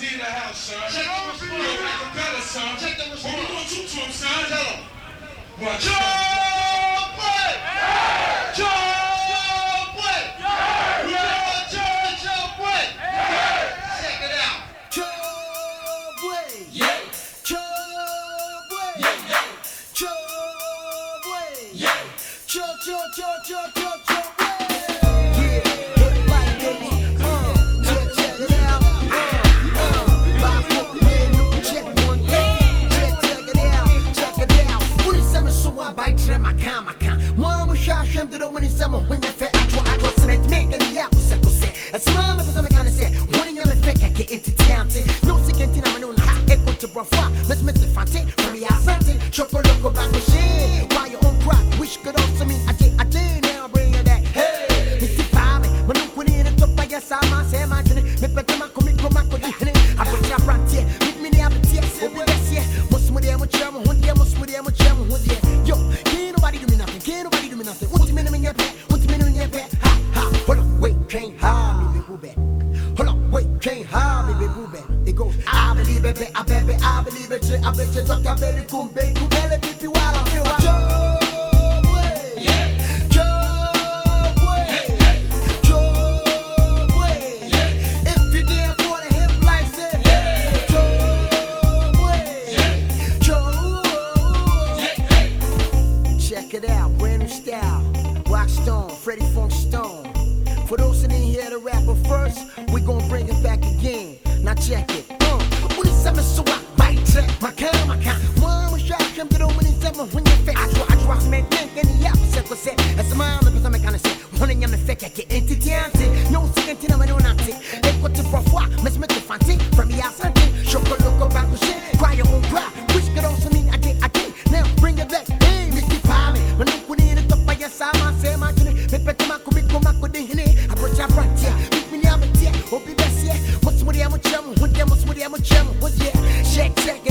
D in the house, son. Check the response. Yo, make it better, son. Check the What we response. gonna do to him, son? Tell him. Watch Joe out. Boy! Joe Boy! Joe, Joe, Joe Boy! Check it out. Chubway. Yeah, Chubway. yeah, yeah, Chubway. yeah. Chub, baitre makam makam Mwamu shashem duro mwini zamo Wenya fe atwa atwa Sinet mega ni ya kuse kuse Asimame kuzame kane se Mwini nyame feka ke iti tiante Nusi kentina manuna ha Eko te brafa Mesmete fante Mwini asante Choco loko bango she Why your own crap Wish could also mean I did I did Now bring it back Hey. Mr. Pame Manuku ni me topa ya sama Sema jini Mepetema kumiko mako jini Apo chapra tie Mitmini abitie Obi Yo, can't nobody do me nothing. Can't nobody do me nothing. Unti mini minye pe. Unti mini minye pe. Ha ha. Hold on, wait, can't hide me, boo Hold on, wait, can't hide me, boo It goes, I believe it, I bet it, I believe it, I bet you talk about it, kumbe, kumbe, pipi while Check it out, brand new style. Rockstone, Freddie Funk Stone. For those that didn't hear the rapper first, we gon' bring it back again. Now check it. Uh, 우리 check my camera count. One was shot, come to the winning seven when you fit. I draw, I draw, man, think any opposite was set. That's a mile, the person I kind of said, one in the fake I get. yeah, I'm a gem. but yeah, shake, shake